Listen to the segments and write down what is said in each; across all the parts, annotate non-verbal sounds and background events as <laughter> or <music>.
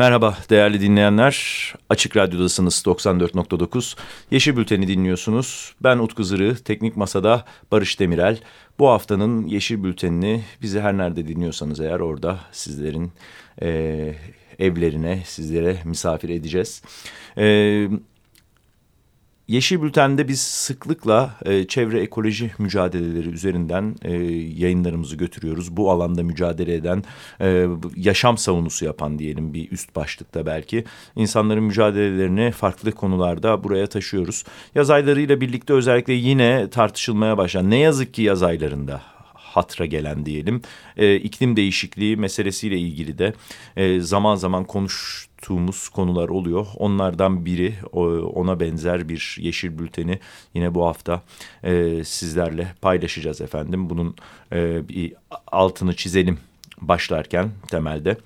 Merhaba değerli dinleyenler. Açık Radyo'dasınız 94.9. Yeşil Bülten'i dinliyorsunuz. Ben Utku Zırı, Teknik Masa'da Barış Demirel. Bu haftanın Yeşil Bülten'ini bizi her nerede dinliyorsanız eğer orada sizlerin e, evlerine, sizlere misafir edeceğiz. E, Yeşil Bülten'de biz sıklıkla e, çevre ekoloji mücadeleleri üzerinden e, yayınlarımızı götürüyoruz. Bu alanda mücadele eden, e, yaşam savunusu yapan diyelim bir üst başlıkta belki. insanların mücadelelerini farklı konularda buraya taşıyoruz. Yaz aylarıyla birlikte özellikle yine tartışılmaya başlayan, ne yazık ki yaz aylarında hatra gelen diyelim. E, iklim değişikliği meselesiyle ilgili de e, zaman zaman konuştuğumuz konular oluyor. Onlardan biri ona benzer bir yeşil bülteni yine bu hafta e, sizlerle paylaşacağız efendim. Bunun e, bir altını çizelim başlarken temelde.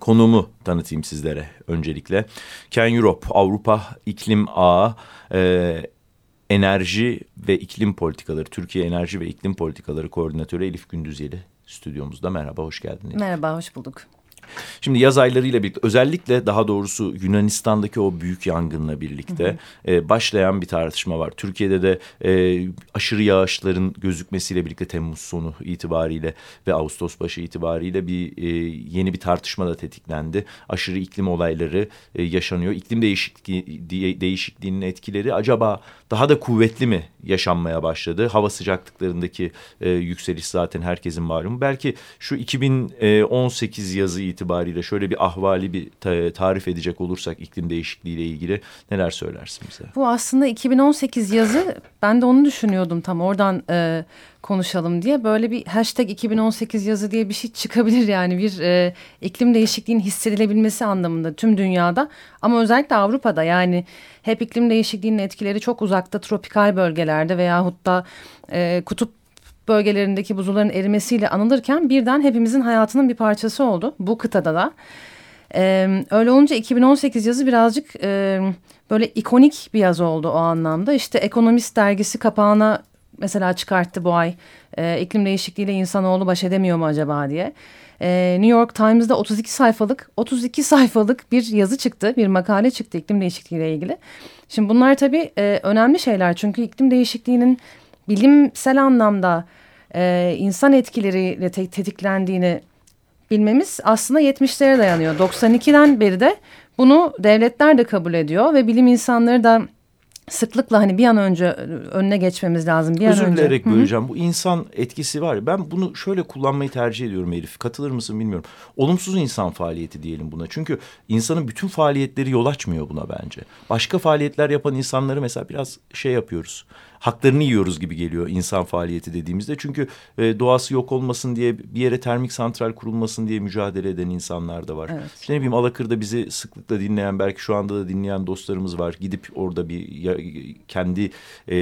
Konumu tanıtayım sizlere öncelikle. Ken Europe, Avrupa İklim Ağı e, Enerji ve İklim Politikaları, Türkiye Enerji ve İklim Politikaları Koordinatörü Elif Gündüzeli stüdyomuzda. Merhaba, hoş geldiniz. Merhaba, hoş bulduk. Şimdi yaz aylarıyla birlikte özellikle daha doğrusu Yunanistan'daki o büyük yangınla birlikte hı hı. E, başlayan bir tartışma var. Türkiye'de de e, aşırı yağışların gözükmesiyle birlikte Temmuz sonu itibariyle ve Ağustos başı itibariyle bir e, yeni bir tartışma da tetiklendi. Aşırı iklim olayları e, yaşanıyor. İklim değişikliği, değişikliğinin etkileri acaba daha da kuvvetli mi yaşanmaya başladı? Hava sıcaklıklarındaki e, yükseliş zaten herkesin malumu. Belki şu 2018 yazı itibariyle şöyle bir ahvali bir tarif edecek olursak iklim değişikliği ile ilgili neler söylersin bize? Bu aslında 2018 yazı ben de onu düşünüyordum tam oradan e, konuşalım diye. Böyle bir hashtag 2018 yazı diye bir şey çıkabilir yani bir e, iklim değişikliğinin hissedilebilmesi anlamında tüm dünyada. Ama özellikle Avrupa'da yani hep iklim değişikliğinin etkileri çok uzakta tropikal bölgelerde veyahut da e, kutup bölgelerindeki buzulların erimesiyle anılırken birden hepimizin hayatının bir parçası oldu bu kıtada da. Ee, öyle olunca 2018 yazı birazcık e, böyle ikonik bir yaz oldu o anlamda. İşte Ekonomist dergisi kapağına mesela çıkarttı bu ay e, iklim değişikliğiyle insanoğlu baş edemiyor mu acaba diye. E, New York Times'da 32 sayfalık 32 sayfalık bir yazı çıktı bir makale çıktı iklim değişikliğiyle ilgili. Şimdi bunlar tabii e, önemli şeyler çünkü iklim değişikliğinin bilimsel anlamda e, insan etkileriyle te tetiklendiğini bilmemiz aslında 70'lere dayanıyor. 92'den beri de bunu devletler de kabul ediyor ve bilim insanları da sıklıkla hani bir an önce önüne geçmemiz lazım. Bir Özür dilerek böleceğim. Bu insan etkisi var ya ben bunu şöyle kullanmayı tercih ediyorum Elif. Katılır mısın bilmiyorum. Olumsuz insan faaliyeti diyelim buna. Çünkü insanın bütün faaliyetleri yol açmıyor buna bence. Başka faaliyetler yapan insanları mesela biraz şey yapıyoruz haklarını yiyoruz gibi geliyor insan faaliyeti dediğimizde. Çünkü e, doğası yok olmasın diye bir yere termik santral kurulmasın diye mücadele eden insanlar da var. Evet. İşte ne bileyim Alakır'da bizi sıklıkla dinleyen belki şu anda da dinleyen dostlarımız var. Gidip orada bir ya, kendi e,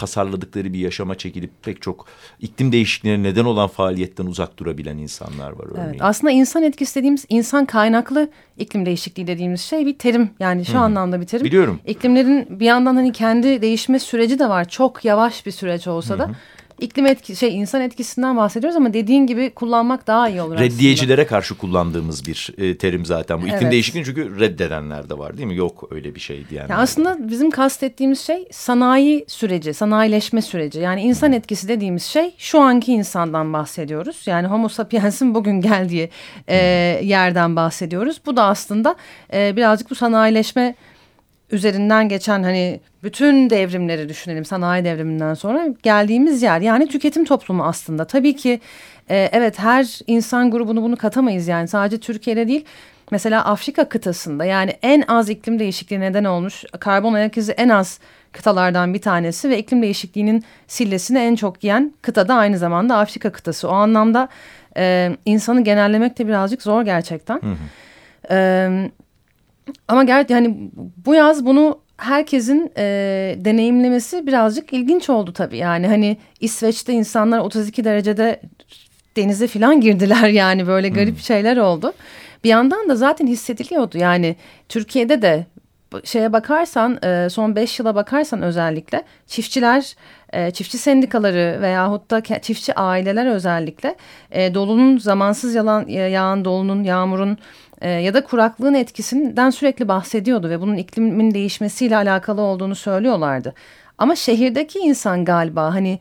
tasarladıkları bir yaşama çekilip pek çok iklim değişikliğine neden olan faaliyetten uzak durabilen insanlar var örneğin. Evet, aslında insan etkisi dediğimiz insan kaynaklı iklim değişikliği dediğimiz şey bir terim yani şu Hı. anlamda bir terim. Biliyorum. İklimlerin bir yandan hani kendi değişme süreci de var çok yavaş bir süreç olsa da. Hı iklim etki şey insan etkisinden bahsediyoruz ama dediğin gibi kullanmak daha iyi olur Reddiyecilere aslında. karşı kullandığımız bir e, terim zaten bu. Evet. İklim değişikliği çünkü reddedenler de var değil mi? Yok öyle bir şey diyenler. Yani aslında bizim kastettiğimiz şey sanayi süreci, sanayileşme süreci. Yani insan etkisi dediğimiz şey şu anki insandan bahsediyoruz. Yani homo sapiens'in <laughs> bugün geldiği e, yerden bahsediyoruz. Bu da aslında e, birazcık bu sanayileşme üzerinden geçen hani bütün devrimleri düşünelim sanayi devriminden sonra geldiğimiz yer yani tüketim toplumu aslında. Tabii ki e, evet her insan grubunu bunu katamayız yani sadece Türkiye'de değil. Mesela Afrika kıtasında yani en az iklim değişikliği neden olmuş karbon ayak izi en az kıtalardan bir tanesi ve iklim değişikliğinin sillesini en çok yiyen kıtada aynı zamanda Afrika kıtası. O anlamda e, insanı genellemek de birazcık zor gerçekten. Hı hı. E, ama gerçekten hani bu yaz bunu herkesin e, deneyimlemesi birazcık ilginç oldu tabii. Yani hani İsveç'te insanlar 32 derecede denize falan girdiler <laughs> yani böyle garip hmm. şeyler oldu. Bir yandan da zaten hissediliyordu yani Türkiye'de de şeye bakarsan e, son beş yıla bakarsan özellikle çiftçiler e, çiftçi sendikaları veyahut da çiftçi aileler özellikle e, dolunun zamansız yalan, yağan dolunun yağmurun e, ya da kuraklığın etkisinden sürekli bahsediyordu ve bunun iklimin değişmesiyle alakalı olduğunu söylüyorlardı. Ama şehirdeki insan galiba hani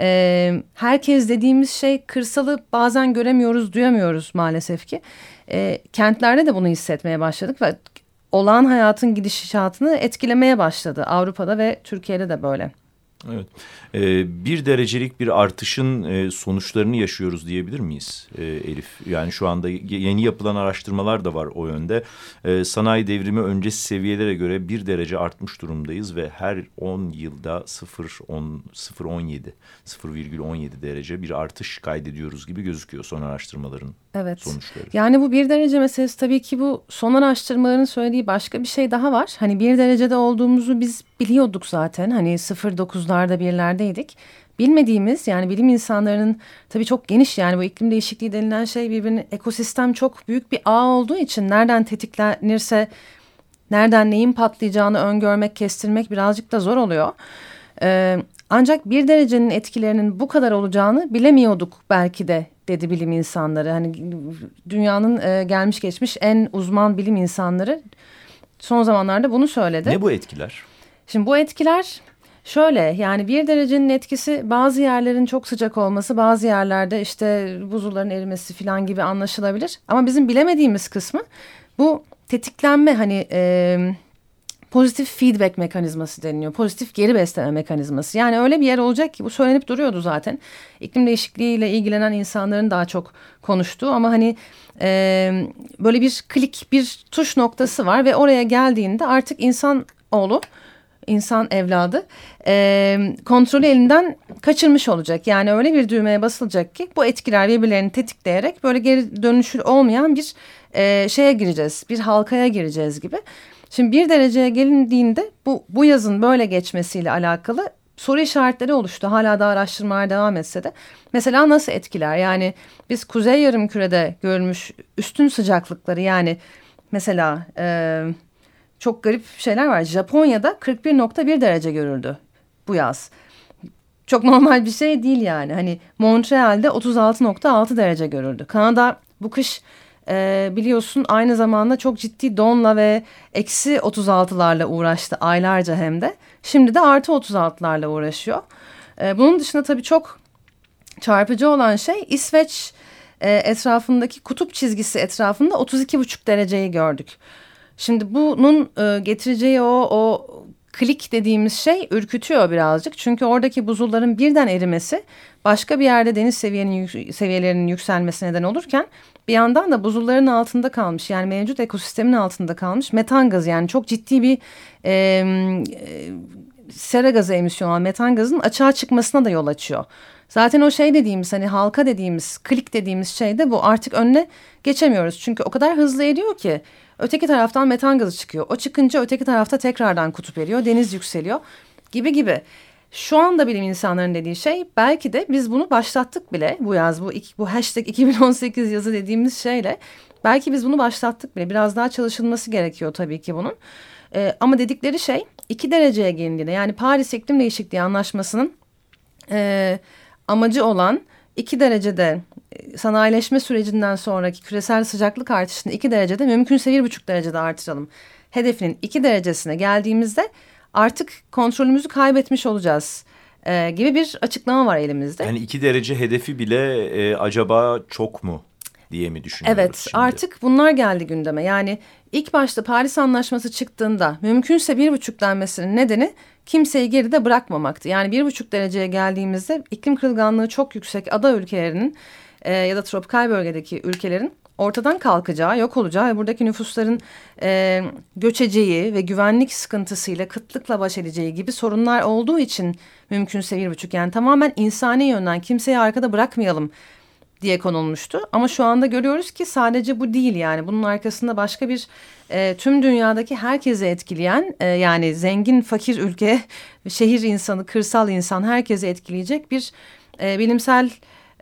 e, herkes dediğimiz şey kırsalı bazen göremiyoruz, duyamıyoruz maalesef ki. E, kentlerde de bunu hissetmeye başladık ve olağan hayatın gidişatını etkilemeye başladı Avrupa'da ve Türkiye'de de böyle. Evet. Ee, bir derecelik bir artışın e, sonuçlarını yaşıyoruz diyebilir miyiz e, Elif? Yani şu anda yeni yapılan araştırmalar da var o yönde. E, sanayi devrimi öncesi seviyelere göre bir derece artmış durumdayız ve her 10 yılda 0.17 0,17 derece bir artış kaydediyoruz gibi gözüküyor son araştırmaların evet. sonuçları. Yani bu bir derece meselesi tabii ki bu son araştırmaların söylediği başka bir şey daha var. Hani bir derecede olduğumuzu biz biliyorduk zaten. Hani 0.9'larda birlerdeydik. Bilmediğimiz yani bilim insanlarının tabii çok geniş yani bu iklim değişikliği denilen şey birbirine ekosistem çok büyük bir ağ olduğu için nereden tetiklenirse nereden neyin patlayacağını öngörmek, kestirmek birazcık da zor oluyor. Ee, ancak bir derecenin etkilerinin bu kadar olacağını bilemiyorduk belki de dedi bilim insanları. Hani dünyanın e, gelmiş geçmiş en uzman bilim insanları son zamanlarda bunu söyledi. Ne bu etkiler? Şimdi bu etkiler şöyle yani bir derecenin etkisi bazı yerlerin çok sıcak olması bazı yerlerde işte buzulların erimesi falan gibi anlaşılabilir. Ama bizim bilemediğimiz kısmı bu tetiklenme hani... E, pozitif feedback mekanizması deniliyor. Pozitif geri besleme mekanizması. Yani öyle bir yer olacak ki bu söylenip duruyordu zaten. İklim değişikliğiyle ilgilenen insanların daha çok konuştuğu ama hani e, böyle bir klik bir tuş noktası var ve oraya geldiğinde artık insan oğlu insan evladı e, kontrolü elinden kaçırmış olacak. Yani öyle bir düğmeye basılacak ki bu etkiler birbirlerini tetikleyerek böyle geri dönüşür olmayan bir e, şeye gireceğiz. Bir halkaya gireceğiz gibi. Şimdi bir dereceye gelindiğinde bu, bu yazın böyle geçmesiyle alakalı soru işaretleri oluştu. Hala da araştırmalar devam etse de. Mesela nasıl etkiler? Yani biz kuzey yarım kürede görülmüş üstün sıcaklıkları yani mesela e, çok garip şeyler var. Japonya'da 41.1 derece görüldü bu yaz. Çok normal bir şey değil yani. Hani Montreal'de 36.6 derece görüldü. Kanada bu kış e, biliyorsun aynı zamanda çok ciddi donla ve eksi 36'larla uğraştı aylarca hem de. Şimdi de artı 36'larla uğraşıyor. E, bunun dışında tabii çok çarpıcı olan şey İsveç e, etrafındaki kutup çizgisi etrafında 32,5 dereceyi gördük. Şimdi bunun e, getireceği o, o klik dediğimiz şey ürkütüyor birazcık. Çünkü oradaki buzulların birden erimesi başka bir yerde deniz seviyenin, seviyelerinin yükselmesi neden olurken bir yandan da buzulların altında kalmış yani mevcut ekosistemin altında kalmış metan gazı yani çok ciddi bir e, e, sera gazı emisyonu metan gazının açığa çıkmasına da yol açıyor. Zaten o şey dediğimiz hani halka dediğimiz klik dediğimiz şey de bu artık önüne geçemiyoruz. Çünkü o kadar hızlı eriyor ki öteki taraftan metan gazı çıkıyor. O çıkınca öteki tarafta tekrardan kutup eriyor deniz yükseliyor gibi gibi. Şu anda bilim insanların dediği şey belki de biz bunu başlattık bile bu yaz bu, bu hashtag 2018 yazı dediğimiz şeyle belki biz bunu başlattık bile biraz daha çalışılması gerekiyor tabii ki bunun. Ee, ama dedikleri şey iki dereceye gelindiğinde yani Paris İklim Değişikliği Anlaşması'nın e, amacı olan iki derecede e, sanayileşme sürecinden sonraki küresel sıcaklık artışını iki derecede mümkünse bir buçuk derecede artıralım. Hedefinin iki derecesine geldiğimizde artık kontrolümüzü kaybetmiş olacağız e, gibi bir açıklama var elimizde. Yani iki derece hedefi bile e, acaba çok mu diye mi düşünüyoruz Evet şimdi? artık bunlar geldi gündeme. Yani ilk başta Paris Anlaşması çıktığında mümkünse bir buçuk denmesinin nedeni kimseyi geride bırakmamaktı. Yani bir buçuk dereceye geldiğimizde iklim kırılganlığı çok yüksek ada ülkelerinin e, ya da tropikal bölgedeki ülkelerin ortadan kalkacağı, yok olacağı ve buradaki nüfusların e, göçeceği ve güvenlik sıkıntısıyla, kıtlıkla baş edeceği gibi sorunlar olduğu için mümkünse bir buçuk. Yani tamamen insani yönden kimseyi arkada bırakmayalım diye konulmuştu. Ama şu anda görüyoruz ki sadece bu değil yani bunun arkasında başka bir e, tüm dünyadaki herkese etkileyen e, yani zengin fakir ülke, <laughs> şehir insanı, kırsal insan herkese etkileyecek bir e, bilimsel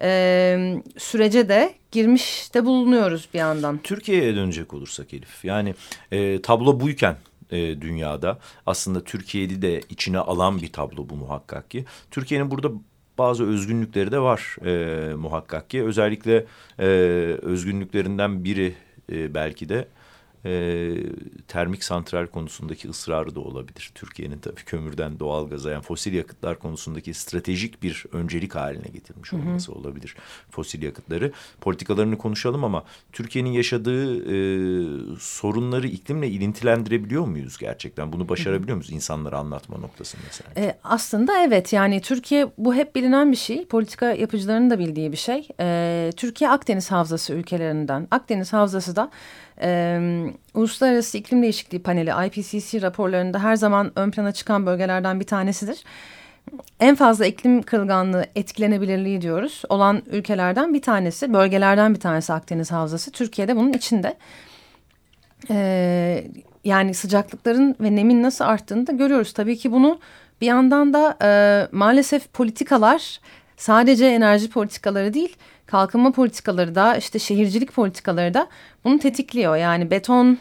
e, sürece de girmiş de bulunuyoruz bir yandan. Türkiye'ye dönecek olursak Elif yani e, tablo buyken e, dünyada aslında Türkiye'yi de içine alan bir tablo bu muhakkak ki. Türkiye'nin burada bazı özgünlükleri de var e, muhakkak ki. Özellikle e, özgünlüklerinden biri e, belki de e, termik santral konusundaki ısrarı da olabilir. Türkiye'nin tabii kömürden doğalgaza yani fosil yakıtlar konusundaki stratejik bir öncelik haline getirmiş olması hı hı. olabilir fosil yakıtları. Politikalarını konuşalım ama Türkiye'nin yaşadığı e, sorunları iklimle ilintilendirebiliyor muyuz gerçekten? Bunu başarabiliyor muyuz insanlara anlatma noktasında mesela? E, aslında evet yani Türkiye bu hep bilinen bir şey. Politika yapıcılarının da bildiği bir şey. E, Türkiye Akdeniz Havzası ülkelerinden. Akdeniz Havzası da e, Uluslararası İklim Değişikliği Paneli IPCC raporlarında her zaman ön plana çıkan bölgelerden bir tanesidir. En fazla iklim kırılganlığı etkilenebilirliği diyoruz olan ülkelerden bir tanesi, bölgelerden bir tanesi Akdeniz Havzası. Türkiye'de bunun içinde. Ee, yani sıcaklıkların ve nemin nasıl arttığını da görüyoruz. Tabii ki bunu bir yandan da e, maalesef politikalar sadece enerji politikaları değil kalkınma politikaları da işte şehircilik politikaları da bunu tetikliyor. Yani beton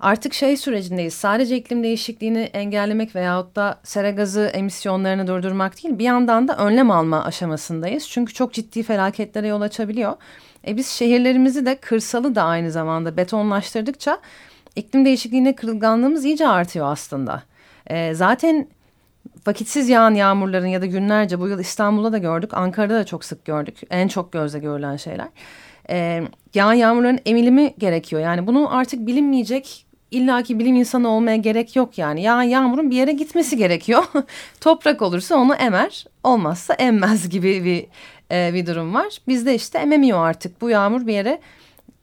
artık şey sürecindeyiz. Sadece iklim değişikliğini engellemek veyahut da sera gazı emisyonlarını durdurmak değil bir yandan da önlem alma aşamasındayız. Çünkü çok ciddi felaketlere yol açabiliyor. E biz şehirlerimizi de kırsalı da aynı zamanda betonlaştırdıkça iklim değişikliğine kırılganlığımız iyice artıyor aslında. E, zaten vakitsiz yağan yağmurların ya da günlerce bu yıl İstanbul'da da gördük. Ankara'da da çok sık gördük. En çok gözle görülen şeyler. Ee, yağan yağmurların emilimi gerekiyor. Yani bunu artık bilinmeyecek illaki bilim insanı olmaya gerek yok yani. Yağan yağmurun bir yere gitmesi gerekiyor. <laughs> Toprak olursa onu emer, olmazsa emmez gibi bir e, bir durum var. Bizde işte ememiyor artık. Bu yağmur bir yere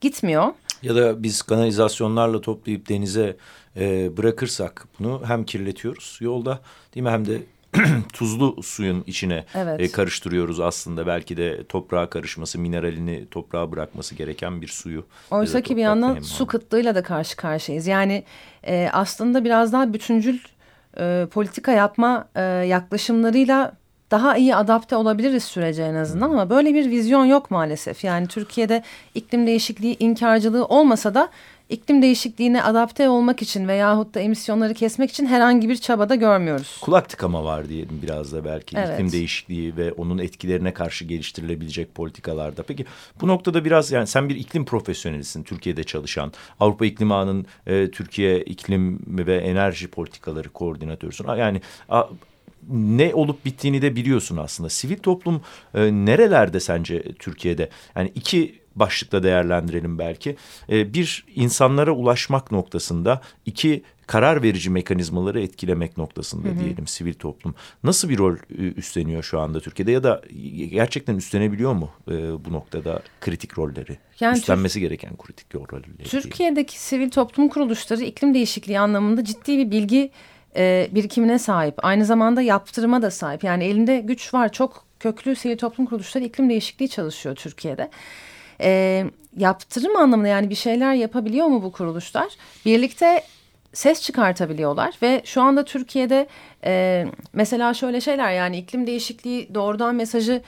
gitmiyor. Ya da biz kanalizasyonlarla toplayıp denize e, bırakırsak bunu hem kirletiyoruz yolda değil mi hem de <clears throat> tuzlu suyun içine evet. e, karıştırıyoruz aslında. Belki de toprağa karışması, mineralini toprağa bırakması gereken bir suyu. Oysa ki bir yandan su kıtlığıyla da karşı karşıyayız. Yani e, aslında biraz daha bütüncül e, politika yapma e, yaklaşımlarıyla daha iyi adapte olabiliriz sürece en azından ama böyle bir vizyon yok maalesef. Yani Türkiye'de iklim değişikliği inkarcılığı olmasa da iklim değişikliğine adapte olmak için veyahut da emisyonları kesmek için herhangi bir çabada görmüyoruz. Kulak tıkama var diyelim biraz da belki evet. iklim değişikliği ve onun etkilerine karşı geliştirilebilecek politikalarda. Peki bu noktada biraz yani sen bir iklim profesyonelisin Türkiye'de çalışan. Avrupa İklim Ağı'nın e, Türkiye iklim ve enerji politikaları koordinatörüsün. Yani a, ne olup bittiğini de biliyorsun aslında. Sivil toplum e, nerelerde sence Türkiye'de? Yani iki başlıkla değerlendirelim belki. E, bir insanlara ulaşmak noktasında, iki karar verici mekanizmaları etkilemek noktasında hı hı. diyelim sivil toplum. Nasıl bir rol e, üstleniyor şu anda Türkiye'de ya da gerçekten üstlenebiliyor mu e, bu noktada kritik rolleri? Yani Üstlenmesi gereken kritik rolleri. Türkiye'deki diye. sivil toplum kuruluşları iklim değişikliği anlamında ciddi bir bilgi e, birikimine sahip. Aynı zamanda yaptırıma da sahip. Yani elinde güç var. Çok köklü sivil toplum kuruluşları iklim değişikliği çalışıyor Türkiye'de. E, yaptırım anlamında yani bir şeyler yapabiliyor mu bu kuruluşlar? Birlikte ses çıkartabiliyorlar ve şu anda Türkiye'de e, mesela şöyle şeyler yani iklim değişikliği doğrudan mesajı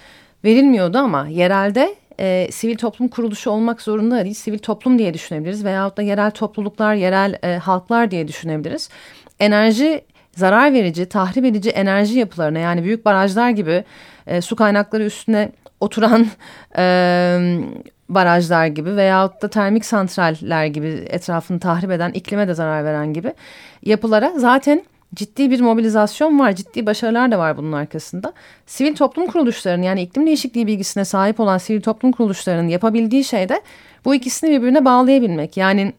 verilmiyordu ama yerelde e, sivil toplum kuruluşu olmak zorunda değil. Sivil toplum diye düşünebiliriz veyahut da yerel topluluklar, yerel e, halklar diye düşünebiliriz enerji zarar verici, tahrip edici enerji yapılarına yani büyük barajlar gibi e, su kaynakları üstüne oturan <laughs> e, barajlar gibi veyahut da termik santraller gibi etrafını tahrip eden, iklime de zarar veren gibi yapılara zaten ciddi bir mobilizasyon var, ciddi başarılar da var bunun arkasında. Sivil toplum kuruluşlarının yani iklim değişikliği bilgisine sahip olan sivil toplum kuruluşlarının yapabildiği şey de bu ikisini birbirine bağlayabilmek. Yani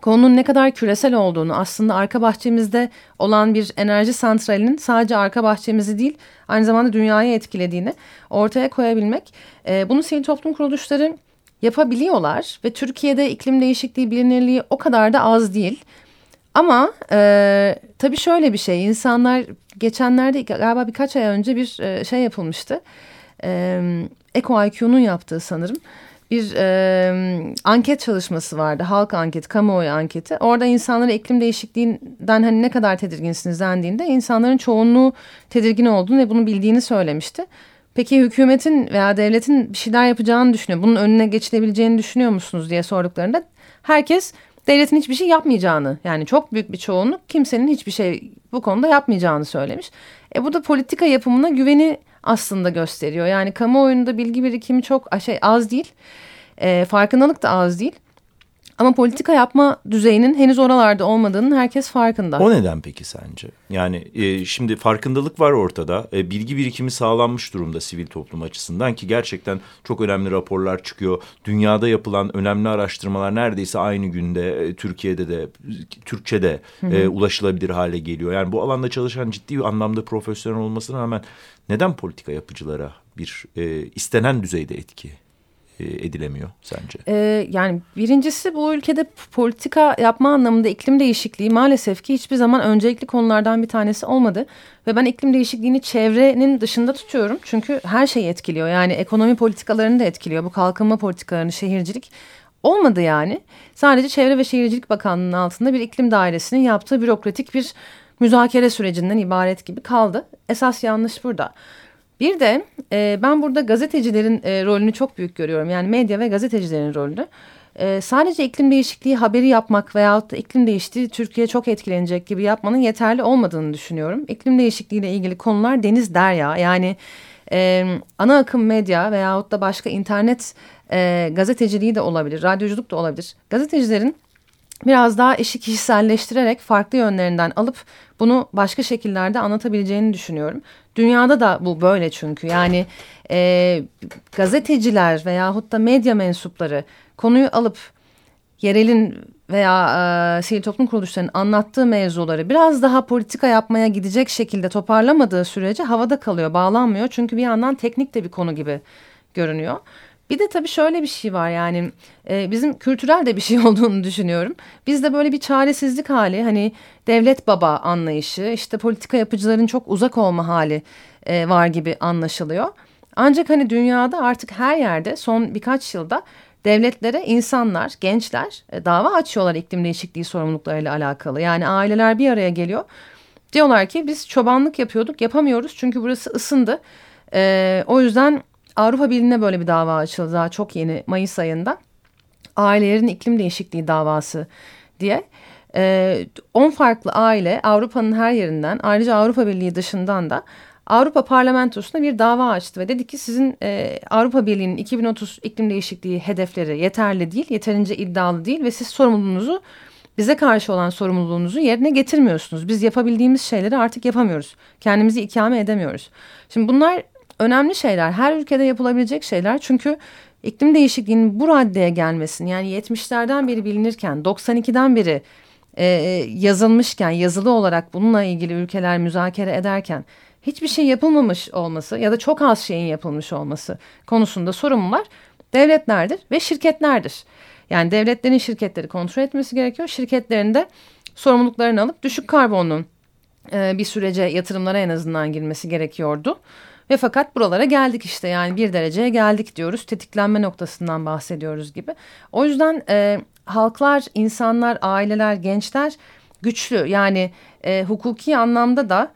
konunun ne kadar küresel olduğunu aslında arka bahçemizde olan bir enerji santralinin sadece arka bahçemizi değil aynı zamanda dünyayı etkilediğini ortaya koyabilmek. E, bunu sivil toplum kuruluşları yapabiliyorlar ve Türkiye'de iklim değişikliği bilinirliği o kadar da az değil. Ama e, tabii şöyle bir şey insanlar geçenlerde galiba birkaç ay önce bir e, şey yapılmıştı. E, Eko IQ'nun yaptığı sanırım bir e, anket çalışması vardı. Halk anketi, kamuoyu anketi. Orada insanlara iklim değişikliğinden hani ne kadar tedirginsiniz dendiğinde insanların çoğunluğu tedirgin olduğunu ve bunu bildiğini söylemişti. Peki hükümetin veya devletin bir şeyler yapacağını düşünüyor. Bunun önüne geçilebileceğini düşünüyor musunuz diye sorduklarında herkes devletin hiçbir şey yapmayacağını yani çok büyük bir çoğunluk kimsenin hiçbir şey bu konuda yapmayacağını söylemiş. E bu da politika yapımına güveni aslında gösteriyor. Yani kamuoyunda bilgi birikimi çok şey az değil. E, farkındalık da az değil. Ama politika yapma düzeyinin henüz oralarda olmadığının herkes farkında. O neden peki sence? Yani e, şimdi farkındalık var ortada. E, bilgi birikimi sağlanmış durumda sivil toplum açısından ki gerçekten çok önemli raporlar çıkıyor. Dünyada yapılan önemli araştırmalar neredeyse aynı günde e, Türkiye'de de Türkçe'de e, ulaşılabilir hale geliyor. Yani bu alanda çalışan ciddi anlamda profesyonel olmasına rağmen neden politika yapıcılara bir e, istenen düzeyde etki edilemiyor sence? Ee, yani birincisi bu ülkede politika yapma anlamında iklim değişikliği maalesef ki hiçbir zaman öncelikli konulardan bir tanesi olmadı. Ve ben iklim değişikliğini çevrenin dışında tutuyorum. Çünkü her şeyi etkiliyor. Yani ekonomi politikalarını da etkiliyor. Bu kalkınma politikalarını, şehircilik olmadı yani. Sadece Çevre ve Şehircilik Bakanlığı'nın altında bir iklim dairesinin yaptığı bürokratik bir müzakere sürecinden ibaret gibi kaldı. Esas yanlış burada. Bir de e, ben burada gazetecilerin e, rolünü çok büyük görüyorum. Yani medya ve gazetecilerin rolünü. E, sadece iklim değişikliği haberi yapmak veyahut da iklim değişikliği Türkiye çok etkilenecek gibi yapmanın yeterli olmadığını düşünüyorum. İklim değişikliğiyle ilgili konular deniz derya. Yani e, ana akım medya veyahut da başka internet e, gazeteciliği de olabilir, radyoculuk da olabilir. Gazetecilerin biraz daha işi kişiselleştirerek farklı yönlerinden alıp bunu başka şekillerde anlatabileceğini düşünüyorum. Dünyada da bu böyle çünkü yani e, gazeteciler veyahut da medya mensupları konuyu alıp yerelin veya e, sivil toplum kuruluşlarının anlattığı mevzuları biraz daha politika yapmaya gidecek şekilde toparlamadığı sürece havada kalıyor, bağlanmıyor. Çünkü bir yandan teknik de bir konu gibi görünüyor. Bir de tabii şöyle bir şey var yani e, bizim kültürel de bir şey <laughs> olduğunu düşünüyorum. Bizde böyle bir çaresizlik hali hani devlet baba anlayışı işte politika yapıcıların çok uzak olma hali e, var gibi anlaşılıyor. Ancak hani dünyada artık her yerde son birkaç yılda devletlere insanlar, gençler e, dava açıyorlar iklim değişikliği sorumluluklarıyla alakalı. Yani aileler bir araya geliyor. Diyorlar ki biz çobanlık yapıyorduk yapamıyoruz çünkü burası ısındı. E, o yüzden Avrupa Birliği'ne böyle bir dava açıldı daha çok yeni Mayıs ayında. Ailelerin iklim değişikliği davası diye. 10 ee, farklı aile Avrupa'nın her yerinden ayrıca Avrupa Birliği dışından da Avrupa Parlamentosu'na bir dava açtı ve dedi ki sizin e, Avrupa Birliği'nin 2030 iklim değişikliği hedefleri yeterli değil, yeterince iddialı değil ve siz sorumluluğunuzu bize karşı olan sorumluluğunuzu yerine getirmiyorsunuz. Biz yapabildiğimiz şeyleri artık yapamıyoruz. Kendimizi ikame edemiyoruz. Şimdi bunlar önemli şeyler. Her ülkede yapılabilecek şeyler. Çünkü iklim değişikliğinin bu raddeye gelmesini yani 70'lerden beri bilinirken 92'den beri e, yazılmışken yazılı olarak bununla ilgili ülkeler müzakere ederken hiçbir şey yapılmamış olması ya da çok az şeyin yapılmış olması konusunda sorumlular devletlerdir ve şirketlerdir. Yani devletlerin şirketleri kontrol etmesi gerekiyor. Şirketlerin de sorumluluklarını alıp düşük karbonlu e, bir sürece yatırımlara en azından girmesi gerekiyordu. Ve fakat buralara geldik işte yani bir dereceye geldik diyoruz. Tetiklenme noktasından bahsediyoruz gibi. O yüzden e, halklar, insanlar, aileler, gençler güçlü. Yani e, hukuki anlamda da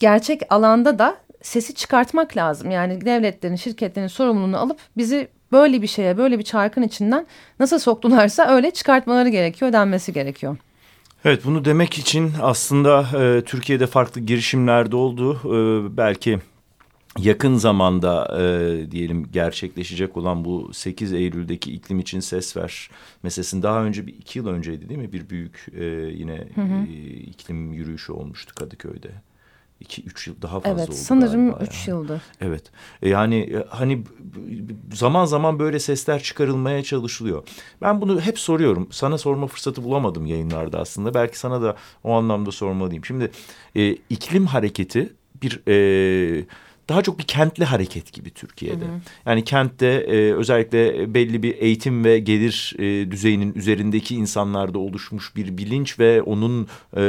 gerçek alanda da sesi çıkartmak lazım. Yani devletlerin, şirketlerin sorumluluğunu alıp bizi böyle bir şeye, böyle bir çarkın içinden nasıl soktularsa öyle çıkartmaları gerekiyor, denmesi gerekiyor. Evet bunu demek için aslında e, Türkiye'de farklı girişimlerde oldu. E, belki yakın zamanda e, diyelim gerçekleşecek olan bu 8 Eylül'deki iklim için ses ver meselesini daha önce bir iki yıl önceydi değil mi? Bir büyük e, yine hı hı. E, iklim yürüyüşü olmuştu Kadıköy'de iki üç yıl daha fazla evet, oldu. Sanırım üç yani. Evet e, yani e, hani zaman zaman böyle sesler çıkarılmaya çalışılıyor. Ben bunu hep soruyorum. Sana sorma fırsatı bulamadım yayınlarda aslında. Belki sana da o anlamda sormalıyım. Şimdi e, iklim hareketi bir... E, daha çok bir kentli hareket gibi Türkiye'de. Hı hı. Yani kentte e, özellikle belli bir eğitim ve gelir e, düzeyinin üzerindeki insanlarda oluşmuş bir bilinç ve onun e,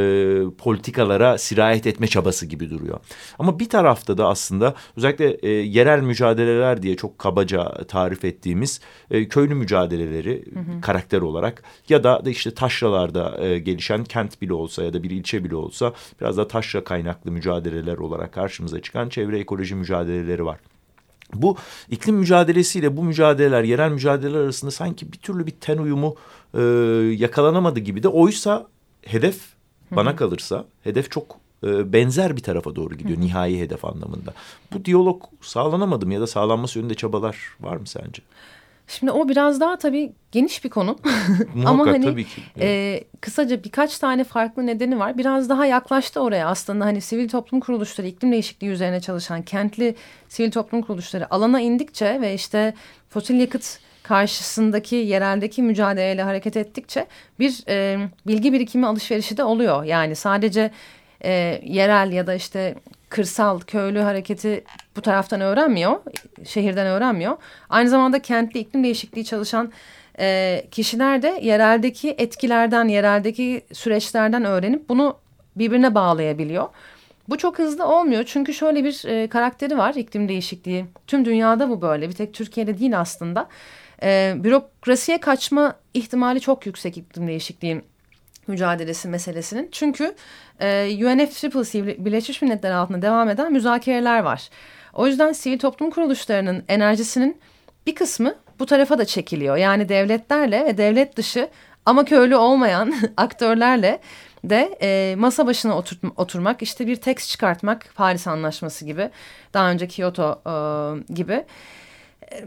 politikalara sirayet etme çabası gibi duruyor. Ama bir tarafta da aslında özellikle e, yerel mücadeleler diye çok kabaca tarif ettiğimiz e, köylü mücadeleleri hı hı. karakter olarak ya da, da işte taşralarda e, gelişen kent bile olsa ya da bir ilçe bile olsa biraz da taşra kaynaklı mücadeleler olarak karşımıza çıkan çevre ekoloji ekoloji mücadeleleri var. Bu iklim mücadelesiyle bu mücadeleler, yerel mücadeleler arasında sanki bir türlü bir ten uyumu e, yakalanamadı gibi de. Oysa hedef bana kalırsa hedef çok e, benzer bir tarafa doğru gidiyor nihai hedef anlamında. Bu diyalog sağlanamadı mı ya da sağlanması yönünde çabalar var mı sence? Şimdi o biraz daha tabii geniş bir konu. <laughs> Ama hani tabii ki. E, kısaca birkaç tane farklı nedeni var. Biraz daha yaklaştı oraya aslında hani sivil toplum kuruluşları iklim değişikliği üzerine çalışan kentli sivil toplum kuruluşları alana indikçe ve işte fosil yakıt karşısındaki yereldeki mücadeleyle hareket ettikçe bir e, bilgi birikimi alışverişi de oluyor. Yani sadece e, yerel ya da işte kırsal köylü hareketi bu taraftan öğrenmiyor, şehirden öğrenmiyor. Aynı zamanda kentli iklim değişikliği çalışan e, kişiler de yereldeki etkilerden, yereldeki süreçlerden öğrenip bunu birbirine bağlayabiliyor. Bu çok hızlı olmuyor çünkü şöyle bir e, karakteri var iklim değişikliği. Tüm dünyada bu böyle bir tek Türkiye'de değil aslında. E, bürokrasiye kaçma ihtimali çok yüksek iklim değişikliği mücadelesi meselesinin. Çünkü e, UNFCCC Birleşmiş Milletler altında devam eden müzakereler var. O yüzden sivil toplum kuruluşlarının enerjisinin bir kısmı bu tarafa da çekiliyor. Yani devletlerle ve devlet dışı ama köylü olmayan <laughs> aktörlerle de e, masa başına otur, oturmak, işte bir tekst çıkartmak, Paris Anlaşması gibi, daha önce Kyoto e, gibi e,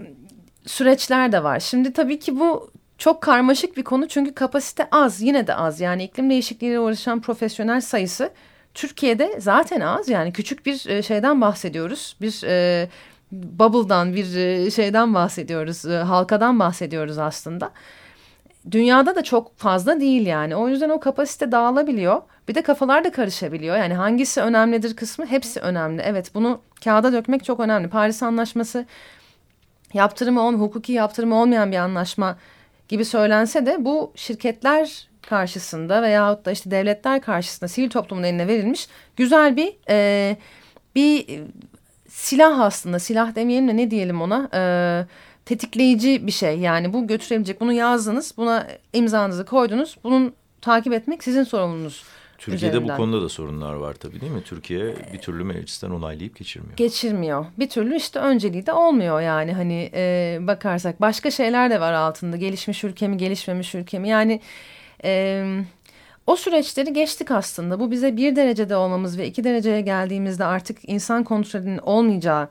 süreçler de var. Şimdi tabii ki bu çok karmaşık bir konu çünkü kapasite az yine de az yani iklim değişikliğiyle uğraşan profesyonel sayısı Türkiye'de zaten az. Yani küçük bir e, şeyden bahsediyoruz. Bir e, bubble'dan bir e, şeyden bahsediyoruz. E, halkadan bahsediyoruz aslında. Dünyada da çok fazla değil yani. O yüzden o kapasite dağılabiliyor. Bir de kafalar da karışabiliyor. Yani hangisi önemlidir kısmı hepsi önemli. Evet bunu kağıda dökmek çok önemli. Paris Anlaşması yaptırımı on hukuki yaptırımı olmayan bir anlaşma gibi söylense de bu şirketler karşısında veyahut da işte devletler karşısında sivil toplumun eline verilmiş güzel bir e, bir silah aslında silah demeyelim de ne diyelim ona e, tetikleyici bir şey yani bu götürebilecek bunu yazdınız buna imzanızı koydunuz bunun takip etmek sizin sorumluluğunuz. Türkiye'de üzerinden. bu konuda da sorunlar var tabii değil mi? Türkiye bir türlü meclisten onaylayıp geçirmiyor. Geçirmiyor. Bir türlü işte önceliği de olmuyor yani hani e, bakarsak. Başka şeyler de var altında. Gelişmiş ülke mi, gelişmemiş ülke mi? Yani e, o süreçleri geçtik aslında. Bu bize bir derecede olmamız ve iki dereceye geldiğimizde artık insan kontrolünün olmayacağı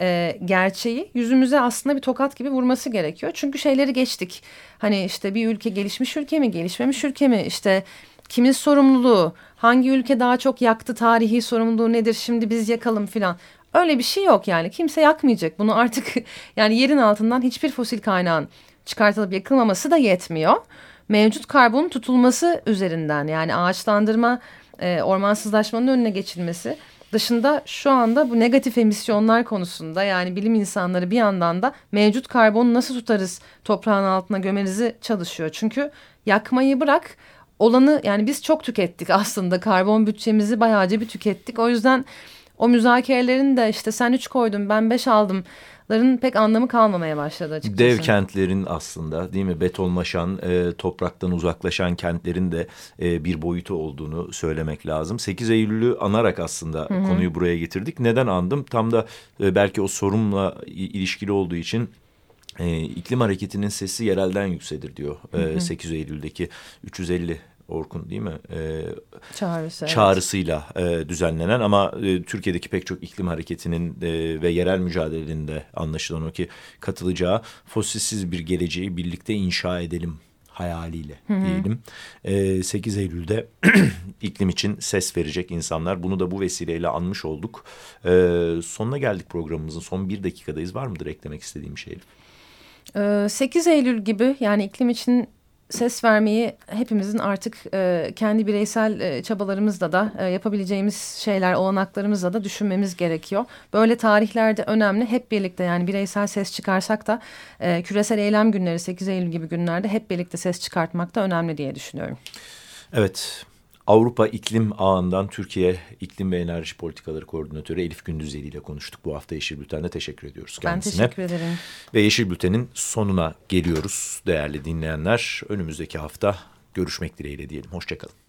e, gerçeği yüzümüze aslında bir tokat gibi vurması gerekiyor. Çünkü şeyleri geçtik. Hani işte bir ülke gelişmiş ülke mi, gelişmemiş ülke mi? İşte kimin sorumluluğu, hangi ülke daha çok yaktı, tarihi sorumluluğu nedir, şimdi biz yakalım filan. Öyle bir şey yok yani kimse yakmayacak bunu artık <laughs> yani yerin altından hiçbir fosil kaynağın çıkartılıp yakılmaması da yetmiyor. Mevcut karbonun tutulması üzerinden yani ağaçlandırma, e, ormansızlaşmanın önüne geçilmesi dışında şu anda bu negatif emisyonlar konusunda yani bilim insanları bir yandan da mevcut karbonu nasıl tutarız toprağın altına gömerizi çalışıyor. Çünkü yakmayı bırak olanı yani biz çok tükettik aslında karbon bütçemizi bayağıca bir tükettik. O yüzden o müzakerelerin de işte sen üç koydun ben beş aldım ların pek anlamı kalmamaya başladı açıkçası. Dev kentlerin aslında değil mi betonlaşan, e, topraktan uzaklaşan kentlerin de e, bir boyutu olduğunu söylemek lazım. 8 Eylül'ü anarak aslında hı hı. konuyu buraya getirdik. Neden andım? Tam da e, belki o sorunla ilişkili olduğu için e, iklim hareketinin sesi yerelden yükselir diyor. E, hı hı. 8 Eylül'deki 350 Orkun değil mi? E, Çağrısı, çağrısıyla evet. e, düzenlenen ama e, Türkiye'deki pek çok iklim hareketinin e, ve yerel mücadelenin anlaşılan o ki katılacağı fosilsiz bir geleceği birlikte inşa edelim hayaliyle hı hı. diyelim. E, 8 Eylül'de <clears throat> iklim için ses verecek insanlar. Bunu da bu vesileyle anmış olduk. E, sonuna geldik programımızın. Son bir dakikadayız. Var mıdır eklemek istediğim şey? 8 Eylül gibi yani iklim için ses vermeyi hepimizin artık e, kendi bireysel e, çabalarımızla da e, yapabileceğimiz şeyler, olanaklarımızla da düşünmemiz gerekiyor. Böyle tarihlerde önemli hep birlikte yani bireysel ses çıkarsak da e, küresel eylem günleri 8 Eylül gibi günlerde hep birlikte ses çıkartmak da önemli diye düşünüyorum. Evet Avrupa İklim Ağı'ndan Türkiye İklim ve Enerji Politikaları Koordinatörü Elif Gündüzeli ile konuştuk. Bu hafta Yeşil Bülten'de teşekkür ediyoruz kendisine. Ben teşekkür ederim. Ve Yeşil Bülten'in sonuna geliyoruz değerli dinleyenler. Önümüzdeki hafta görüşmek dileğiyle diyelim. Hoşçakalın.